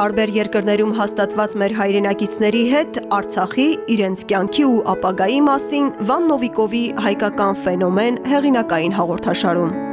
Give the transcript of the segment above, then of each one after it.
Տարբեր երկրներում հաստատված մեր հայրենակիցների հետ Արցախի, իրենց կյանքի ու ապագայի մասին Վան Նովիկովի «Հայկական ֆենոմեն» հեղինակային հաղորդաշարում։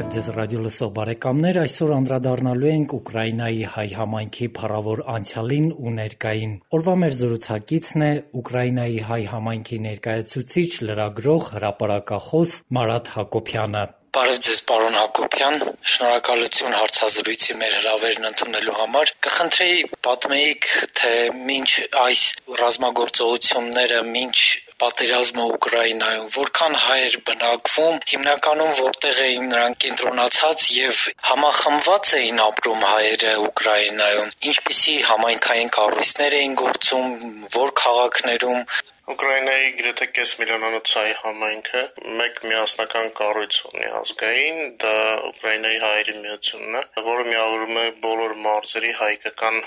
Բարև Ձեզ ռադիոլսող բարեկամներ, այսօր անդրադառնալու ենք Ուկրաինայի հայ համայնքի փառավոր անցյալին ու ներկային։ Օրվա մեր զրուցակիցն է Ուկրաինայի հայ համայնքի ներկայացուցիչ, լրագրող, հրապարակախոս Մարատ Հակոբյանը։ Բարև Ձեզ, պարոն Հակոբյան, շնորհակալություն հարցազրույցի մեր հրավերն ընդունելու համար։ Կխնդրեի պատմեիք, թե մինչ այս ռազմագործողությունները, մինչ պատերազմը Ուկրաինայում, որքան հայեր բնակվում, հիմնականում որտեղ էին նրանք կենտրոնացած եւ համախմբված էին ապրում հայերը Ուկրաինայում, ինչպիսի համայնքային կառույցներ էին գործում, որ քաղաքներում Ուկրաինայի գրեթե կես միլիոնանոց հայ համայնքը մեկ միասնական կառույց ունի ազգային, դա Ուկրաինայի հայերի միությունն է, որը միավորում է բոլոր մարզերի հայկական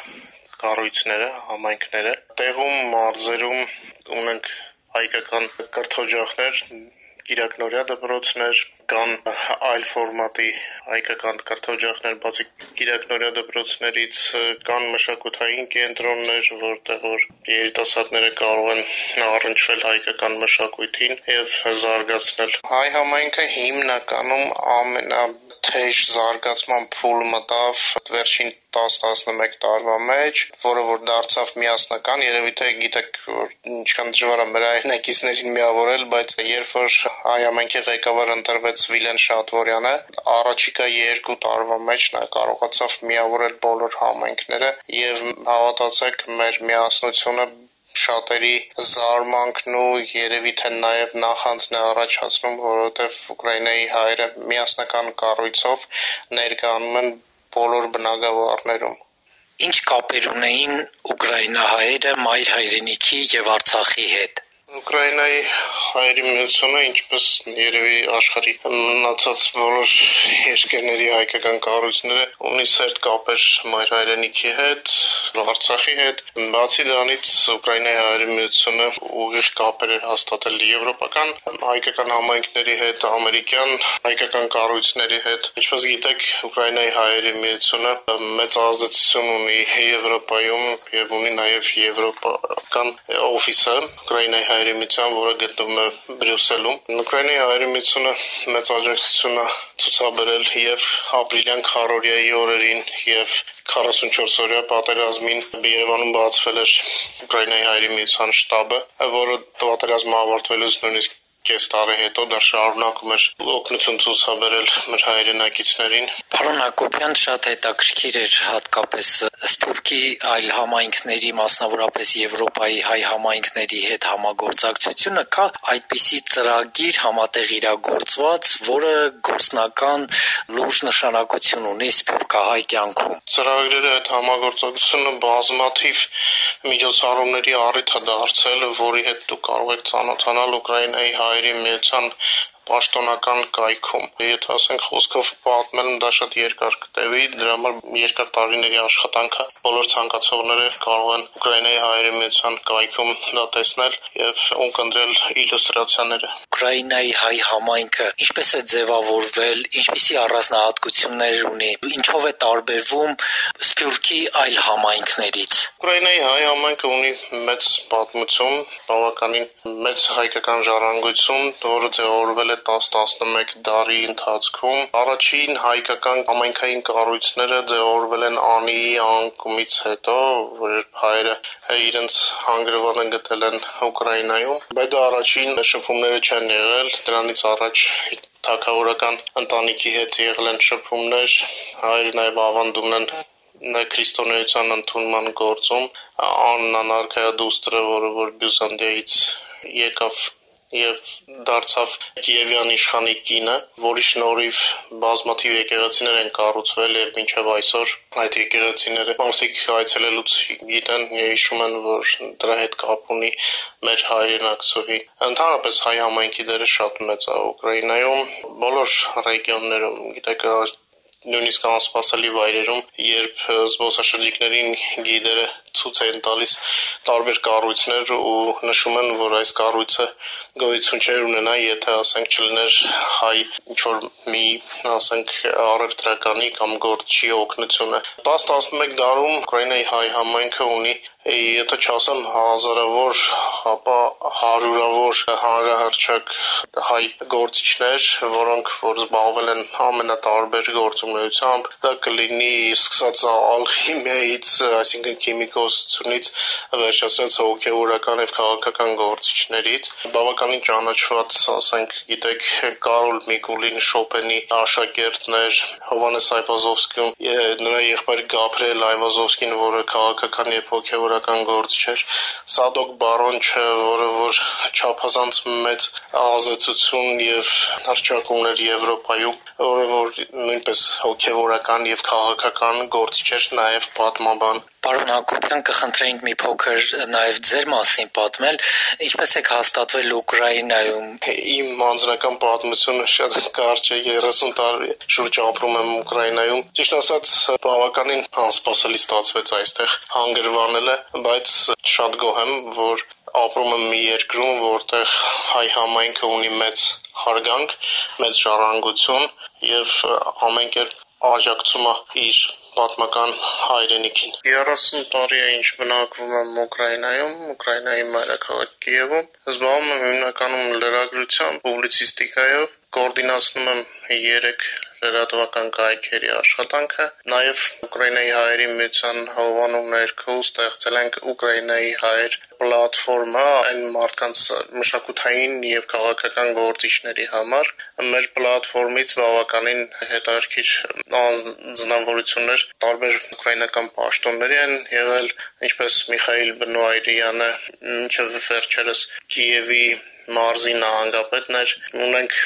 կառույցները, համայնքները։ Տեղում մարզերում ունենք հայկական կրթօջախներ, Կիրակնորյա դպրոցներ, կան այլ ֆորմատի հայկական կրթօջախներ, բացի Կիրակնորյա դպրոցներից կան մշակութային կենտրոններ, որտեղ որ երիտասարդները կարող են առնչվել հայկական մշակույթին եւ զարգացնել։ Հայ համայնքը հիմնականում ամենա թեժ զարգացման փուլ մտավ վերջին 10-11 տարվա մեջ, որը որ դարձավ միասնական, երևի թե գիտեք, որ ինչքան դժվար է մեր հայրենակիցներին միավորել, բայց երբ որ հայ ամենքի ղեկավար ընտրվեց Վիլեն Շատվորյանը, առաջիկա 2 տարվա մեջ նա կարողացավ միավորել բոլոր համայնքները եւ հավատացեք, մեր միասնությունը շատերի զարմանքն ու երևի թե նաև նախանձն է առաջացնում, որովհետև Ուկրաինայի հայերը միասնական կառույցով ներկայանում են բոլոր բնակավարներում։ Ինչ կապեր ունեին ուկրաինահայերը մայր հայրենիքի եւ Արցախի հետ։ Ուկրաինայի հայերի միությունը, ինչպես երևի աշխարհի մնացած բոլոր երկրների հայկական կառույցները, ունի սերտ կապեր մայր հայրենիքի հետ, Արցախի հետ։ Բացի դրանից Ուկրաինայի հայերի միությունը ուղիղ կապեր էր հաստատել եվրոպական հայկական համայնքների հետ, ամերիկյան հայկական կառույցների հետ։ Ինչպես գիտեք, Ուկրաինայի հայերի միությունը մեծ ազդեցություն ունի Եվրոպայում եւ ունի նաեւ եվրոպական օֆիսը Ուկրաինայի հայերի միության, որը գտնվում է Բրյուսելում։ Ուկրաինայի հայերի միությունը մեծ աջակցություն է ցուցաբերել եւ ապրիլյան քարորիայի օրերին եւ 44-օրյա պատերազմին Երևանում բացվել էր Ուկրաինայի հայերի միության շտաբը, որը պատերազմը ավարտվելուց նույնիսկ կես տարի հետո դա շարունակում էր օգնություն ցուցաբերել մեր հայրենակիցներին։ Պարոն Հակոբյան շատ հետաքրքիր էր հատկապես Սփյուռքի այլ համայնքների, մասնավորապես Եվրոպայի հայ համայնքների հետ համագործակցությունը կա այդպիսի ծրագիր համատեղ իրագործված, որը գործնական լուրջ նշանակություն ունի Սփյուռքահայ կյանքում։ Ծրագրերը այդ համագործակցությունը բազմաթիվ միջոցառումների առիթ է դարձել, որի հետ դուք կարող եք ծանոթանալ Ուկրաինայի հայերի միության պաշտոնական կայքում։ Եթե ասենք խոսքով պատմելն դա շատ երկար կտևի, դրա համար երկար տարիների աշխատանքը բոլոր ցանկացողները կարող են Ուկրաինայի հայերի միության կայքում դա տեսնել եւ ունկնդրել իլյուստրացիաները։ Ուկրաինայի հայ համայնքը ինչպես է ձևավորվել, ինչպիսի առանձնահատկություններ ունի, ինչով է տարբերվում Սփյուռքի այլ համայնքներից։ Ուկրաինայի հայ համայնքը ունի մեծ պատմություն, բավականին մեծ հայկական ժառանգություն, որը ձևավորվել է 10-11 դարի ընթացքում։ Առաջին հայկական համայնքային կառույցները ձևավորվել են Անիի անկումից հետո, որ հայերը իրենց հանգրվանը գտել են Ուկրաինայում, բայց դա առաջին շփումները չեն եղել, դրանից առաջ թակավորական ընտանիքի հետ եղել են շփումներ, հայերը նաև ավանդում են քրիստոնեության ընդունման գործում Աննա Նարքայադուստրը, որը որ Բյուզանդիայից եկավ եւ դարձավ Կիևյան իշխանի կինը, որի շնորհիվ բազմաթիվ եկեղեցիներ են կառուցվել եւ մինչեւ այսօր այդ եկեղեցիները մարդիկ այցելելուց գիտեն, հիշում են, որ դրա հետ կապ ունի մեր հայրենակցուհի։ Ընդհանրապես հայ համայնքի դերը շատ մեծ է Ուկրաինայում, բոլոր ռեգիոններում, գիտեք, նույնիսկ անսպասելի վայրերում, երբ զբոսաշրջիկներին գիդերը ցույց են տալիս տարբեր կառույցներ ու նշում են, որ այս կառույցը գոյություն չէր ունենա, եթե ասենք չլիներ հայ ինչ որ մի ասենք առևտրականի կամ գործչի օգնությունը 10-11 դարում Ուկրաինայի հայ համայնքը ունի եթե չասեմ հազարավոր, ապա հարյուրավոր հանրահրճակ հայ գործիչներ, որոնք որ զբաղվել են ամենատարբեր գործունեությամբ, դա կլինի սկսած ալխիմիայից, այսինքն քիմիկոսությունից, վերջացրած հոգեորական եւ քաղաքական գործիչներից, բավականին ճանաչված, ասենք, գիտեք, Կարոլ Միկուլին Շոպենի աշակերտներ, Հովանես Այվազովսկին, նրա եղբայր Գաբրիել Այվազովսկին, որը քաղաքական եւ հոգեոր սովորական գործ չէր։ Սադոկ Բարոնչը, որը որ չափազանց մեծ ազդեցություն եւ հրճակումներ Եվրոպայում, որը որ նույնպես հոգեվորական եւ քաղաքական գործիչ էր, նաեւ պատմաբան Պարոն Հակոբյան, կխնդրեինք մի փոքր նաև ձեր մասին պատմել, ինչպես եք հաստատվել Ուկրաինայում։ Իմ անձնական պատմությունը շատ կարճ է, 30 տարի շուրջ ապրում եմ Ուկրաինայում։ Ճիշտ ասած, բավականին անսպասելի ստացվեց այստեղ հանգրվանելը, բայց շատ գոհ եմ, որ ապրում եմ մի երկրում, որտեղ հայ համայնքը ունի մեծ հարգանք, մեծ ժառանգություն եւ ամեն կերպ աջակցում է իր պատմական հայրենիքին։ 30 տարի է ինչ բնակվում եմ Ուկրաինայում, Ուկրաինայի մայրաքաղաք Կիևում։ Զբաղվում եմ հիմնականում լրագրությամբ, պուբլիցիստիկայով, կոորդինացնում եմ 3 լրատվական կայքերի աշխատանքը։ Նաև Ուկրաինայի հայերի միության հովանու ներքո ստեղծել ենք Ուկրաինայի հայեր պլատֆորմա այն մարդկանց մշակութային եւ քաղաքական գործիչների համար։ Մեր պլատֆորմից բավականին հետաքրքիր անձնավորություններ տարբեր ուկրաինական պաշտոնների են եղել, ինչպես Միխայիլ Բնոայրյանը, ինչը վերջերս Կիևի մարզի նահանգապետներ, ունենք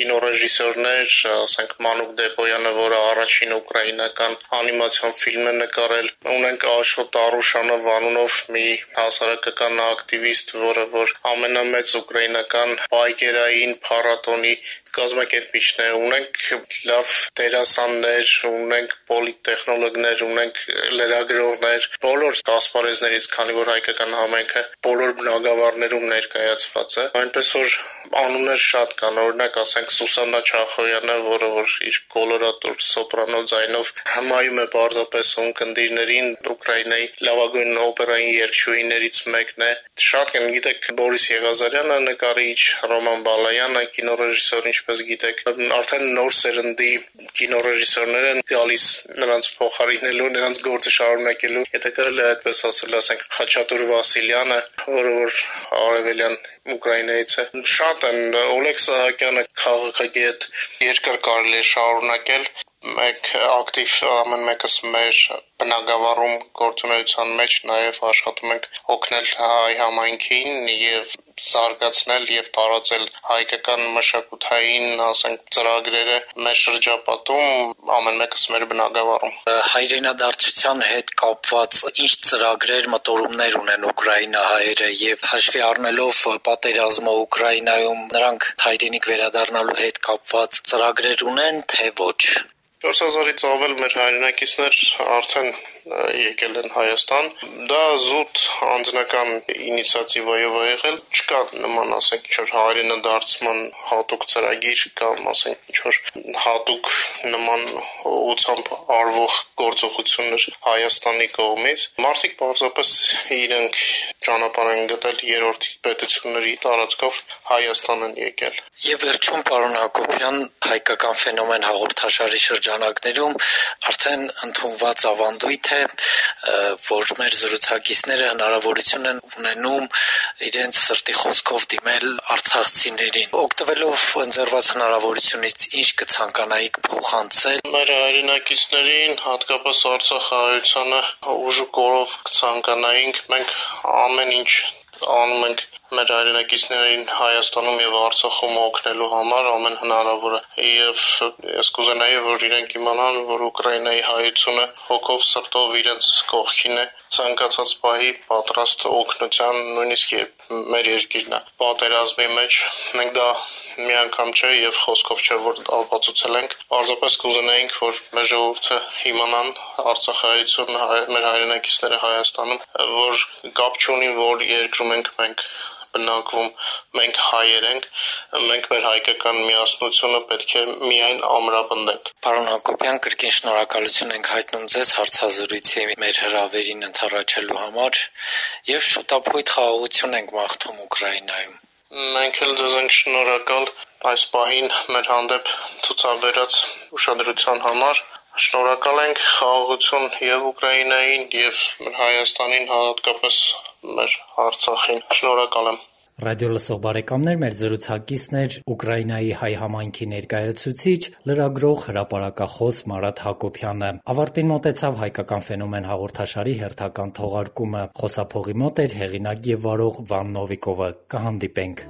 կինոռեժիսորներ, ասենք Մանուկ Դեպոյանը, որը առաջին ուկրաինական անիմացիոն ֆիլմ է նկարել, ունենք Աշոտ Արուշանով անունով մի հասարակական ակտիվիստ, որը որ ամենամեծ ուկրաինական բայկերային փառատոնի կազմակերպիչն է, ունենք լավ դերասաններ, ունենք պոլիտեխնոլոգներ, ունենք լրագրողներ, բոլոր ասպարեզներից, քանի որ հայկական համայնքը բոլոր բնակավարներում ներկայացված է, այնպես որ անուններ շատ կան, օրինակ ասենք Սուսաննա Չախոյանը, որը որ իր կոլորատոր սոպրանո ձայնով հմայում է պարզապես ունկնդիրներին Ուկրաինայի լավագույն օպերային երգչուհիներից մեկն է։ Շատ կան, գիտեք, Բորիս Եղազարյանը, նկարիչ, Ռոման Բալայանը, կինոռեժիսոր, ինչպես գիտեք, արդեն նոր սերնդի կինոռեժիսորներ են գալիս նրանց փոխարինելու, նրանց գործը շարունակելու։ Եթե կարելի է այդպես ասել, ասենք Խաչատուր Վասիլյանը, որը որ արևելյան Ուկրաինայից է։ Շատ են Օլեգ Սահակյանը քաղաքագետ, երկար կարելի է շարունակել մեկ ակտիվ ամեն մեկս մեր բնակավարում գործունեության մեջ նաև աշխատում ենք օգնել հայ համայնքին եւ զարգացնել եւ տարածել հայկական մշակութային, ասենք, ծրագրերը մեր շրջապատում ամեն մեկս մեր բնակավարում։ Հայրենադարձության հետ կապված ինչ ծրագրեր, մտորումներ ունեն Ուկրաինա հայերը եւ հաշվի առնելով պատերազմը Ուկրաինայում նրանք հայրենիք վերադառնալու հետ կապված ծրագրեր ունեն, թե ոչ։ 4000-ից ավել մեր հայրենակիցներ արդեն եկել են Հայաստան։ Դա զուտ անձնական ինիցիատիվայով է եղել։ Չկա նման, ասենք, ինչ-որ հայրենադարձման հատուկ ծրագիր կամ, ասենք, ինչ-որ հատուկ նման ուղությամբ արվող գործողություններ Հայաստանի կողմից։ Մարդիկ պարզապես իրենք ճանապարհ են գտել երրորդ պետությունների տարածքով Հայաստան են եկել։ Եվ վերջում պարոն Հակոբյան հայկական ֆենոմեն հաղորդաշարի շրջանակներում արդեն ընդունված ավանդույթ է, որ մեր զրուցակիցները հնարավորություն են ունենում իրենց սրտի խոսքով դիմել արցախցիներին։ Օգտվելով ընձեռված հնարավորությունից ինչ կցանկանայիք փոխանցել մեր հայրենակիցներին, հատկապես Արցախ հայությանը ուժու կորով կցանկանայինք մենք ամեն ինչ անում ենք մեր հայրենակիցներին Հայաստանում եւ Արցախում օգնելու համար ամեն հնարավորը եւ ես կուզենայի որ իրենք իմանան որ Ուկրաինայի հայությունը հոգով սրտով իրենց կողքին է ցանկացած պահի պատրաստ օգնության նույնիսկ երբ մեր երկիրն է պատերազմի մեջ մենք դա մի անգամ չէ եւ խոսքով չէ որ ապացուցել ենք պարզապես կուզենայինք որ մեր ժողովուրդը իմանան Արցախայցուն մեր հայրենակիցները Հայաստանում որ կապ չունի որ երկրում ենք մենք բնակվում, մենք հայեր ենք, մենք մեր հայկական միասնությունը պետք է միայն ամրապնդենք։ Պարոն Հակոբյան, կրկին շնորհակալություն ենք հայտնում ձեզ հարցազրույցի մեր հրավերին ընթառաջելու համար եւ շուտապույտ խաղաղություն ենք մաղթում Ուկրաինայում։ Մենք էլ ձեզ ենք շնորհակալ այս պահին մեր հանդեպ ցուցաբերած ուշադրության համար։ Շնորհակալ ենք խաղաղություն եւ Ուկրաինային եւ Հայաստանին հատկապես մեր Արցախին։ Շնորհակալ եմ։ Ռադիո լսող բարեկամներ, մեր զրուցակիցն էր Ուկրաինայի հայ համայնքի ներկայացուցիչ, լրագրող, հրապարակախոս Մարատ Հակոբյանը։ Ավարտին մոտեցավ հայկական ֆենոմեն հաղորդաշարի հերթական թողարկումը։ Խոսափողի մոտ էր հեղինակ եւ վարող Վան Նովիկովը։ Կհանդիպենք